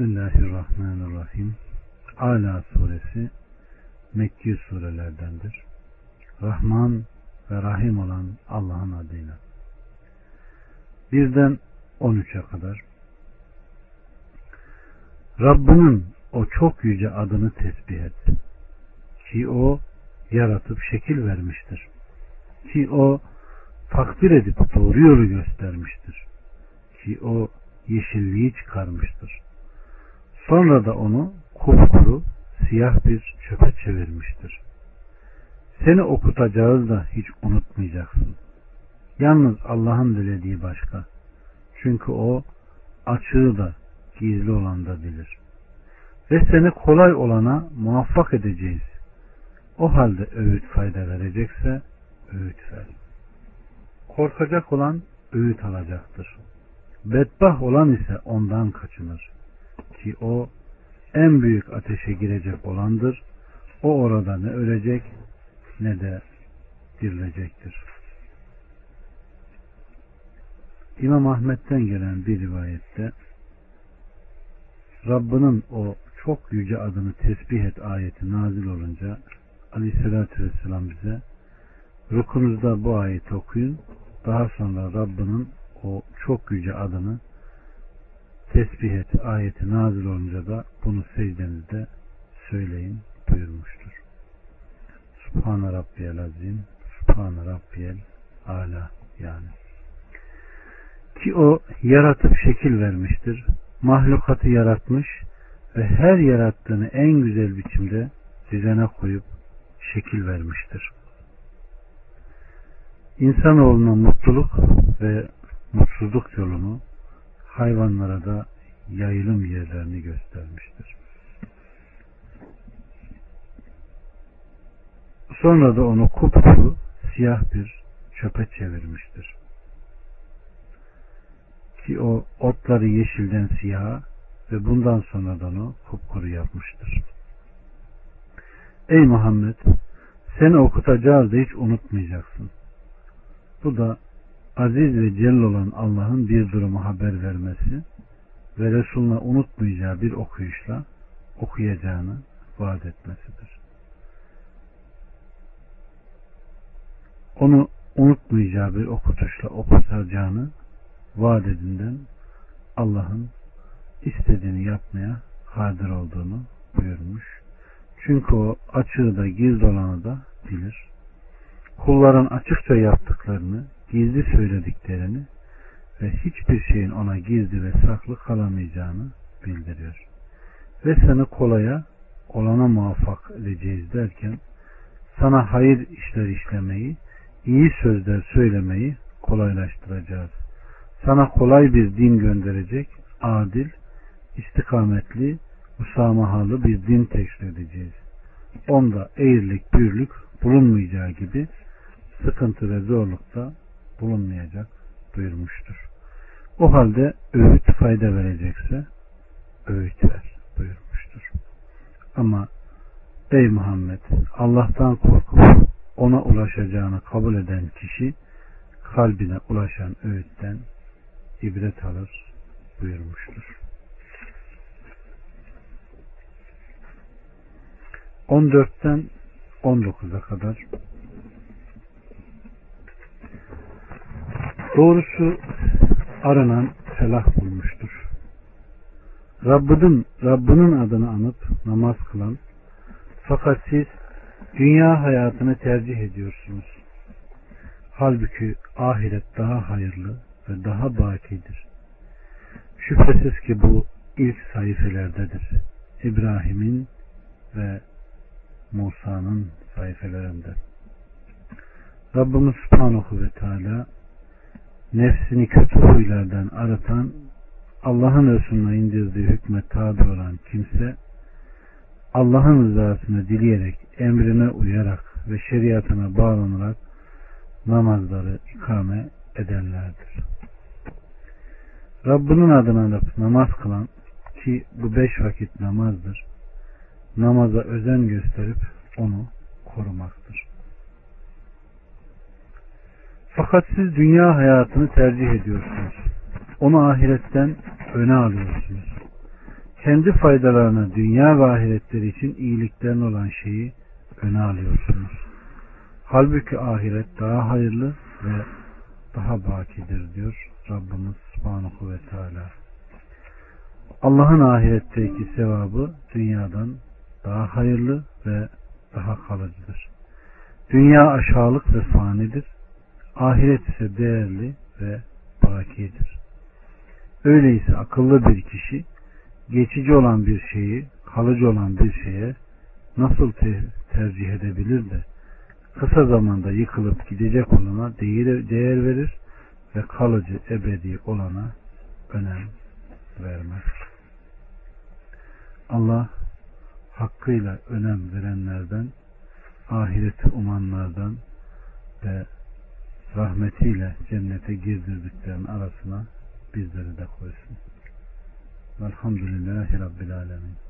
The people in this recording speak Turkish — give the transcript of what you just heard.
Bismillahirrahmanirrahim. Ala suresi Mekki surelerdendir. Rahman ve Rahim olan Allah'ın adıyla. Birden 13'e kadar. Rabbinin o çok yüce adını tesbih et. Ki o yaratıp şekil vermiştir. Ki o takdir edip doğru yolu göstermiştir. Ki o yeşilliği çıkarmıştır. Sonra da onu kupkuru siyah bir çöpe çevirmiştir. Seni okutacağız da hiç unutmayacaksın. Yalnız Allah'ın dilediği başka. Çünkü o açığı da gizli olan da bilir. Ve seni kolay olana muvaffak edeceğiz. O halde öğüt fayda verecekse öğüt ver. Korkacak olan öğüt alacaktır. Bedbah olan ise ondan kaçınır. Ki o en büyük ateşe girecek olandır. O orada ne ölecek ne de dirilecektir. İmam Ahmet'ten gelen bir rivayette Rabbinin o çok yüce adını tesbih et ayeti nazil olunca Aleyhisselatü Vesselam bize rukunuzda bu ayeti okuyun daha sonra Rabbinin o çok yüce adını tesbih et ayeti nazil olunca da bunu secdenizde söyleyin buyurmuştur. Subhane Rabbiyel Azim Subhane Rabbiyel Ala yani. Ki o yaratıp şekil vermiştir. Mahlukatı yaratmış ve her yarattığını en güzel biçimde düzene koyup şekil vermiştir. İnsanoğluna mutluluk ve mutsuzluk yolunu hayvanlara da yayılım yerlerini göstermiştir. Sonra da onu kupkuru siyah bir çöpe çevirmiştir. Ki o otları yeşilden siyaha ve bundan sonradan o kupkuru yapmıştır. Ey Muhammed seni okutacağız da hiç unutmayacaksın. Bu da aziz ve celil olan Allah'ın bir durumu haber vermesi ve Resulüne unutmayacağı bir okuyuşla okuyacağını vaat etmesidir. Onu unutmayacağı bir okutuşla okutacağını vaat edinden Allah'ın istediğini yapmaya kadir olduğunu buyurmuş. Çünkü o açığı da gizli olanı da bilir. Kulların açıkça yaptıklarını gizli söylediklerini ve hiçbir şeyin ona gizli ve saklı kalamayacağını bildiriyor. Ve seni kolaya olana muvaffak edeceğiz derken sana hayır işler işlemeyi, iyi sözler söylemeyi kolaylaştıracağız. Sana kolay bir din gönderecek, adil, istikametli, musamahalı bir din teşkil edeceğiz. Onda eğrilik, bürlük bulunmayacağı gibi sıkıntı ve zorlukta bulunmayacak buyurmuştur. O halde öğüt fayda verecekse öğüt ver buyurmuştur. Ama ey Muhammed Allah'tan korkup ona ulaşacağını kabul eden kişi kalbine ulaşan öğütten ibret alır buyurmuştur. 14'ten 19'a kadar Doğrusu aranan felah bulmuştur. Rabbinin, Rabbinin adını anıp namaz kılan fakat siz dünya hayatını tercih ediyorsunuz. Halbuki ahiret daha hayırlı ve daha bakidir. Şüphesiz ki bu ilk sayfelerdedir. İbrahim'in ve Musa'nın sayfelerinde. Rabbimiz Subhanahu ve Teala nefsini kötü huylardan aratan Allah'ın Resulüne indirdiği hükme tabi olan kimse Allah'ın rızasını dileyerek emrine uyarak ve şeriatına bağlanarak namazları ikame edenlerdir. Rabbinin adını alıp namaz kılan ki bu beş vakit namazdır. Namaza özen gösterip onu korumaktır. Fakat siz dünya hayatını tercih ediyorsunuz. Onu ahiretten öne alıyorsunuz. kendi faydalarına dünya ve ahiretleri için iyiliklerin olan şeyi öne alıyorsunuz. Halbuki ahiret daha hayırlı ve daha bakidir diyor Rabbimiz Subhanahu ve Teala. Allah'ın ahiretteki sevabı dünyadan daha hayırlı ve daha kalıcıdır. Dünya aşağılık ve fanidir. Ahiret ise değerli ve bakidir. Öyleyse akıllı bir kişi geçici olan bir şeyi kalıcı olan bir şeye nasıl te- tercih edebilir de kısa zamanda yıkılıp gidecek olana değer, değer verir ve kalıcı ebedi olana önem vermez. Allah hakkıyla önem verenlerden, ahireti umanlardan ve rahmetiyle cennete girdirdiklerin arasına bizleri de koysun. Velhamdülillahi Rabbil Alemin.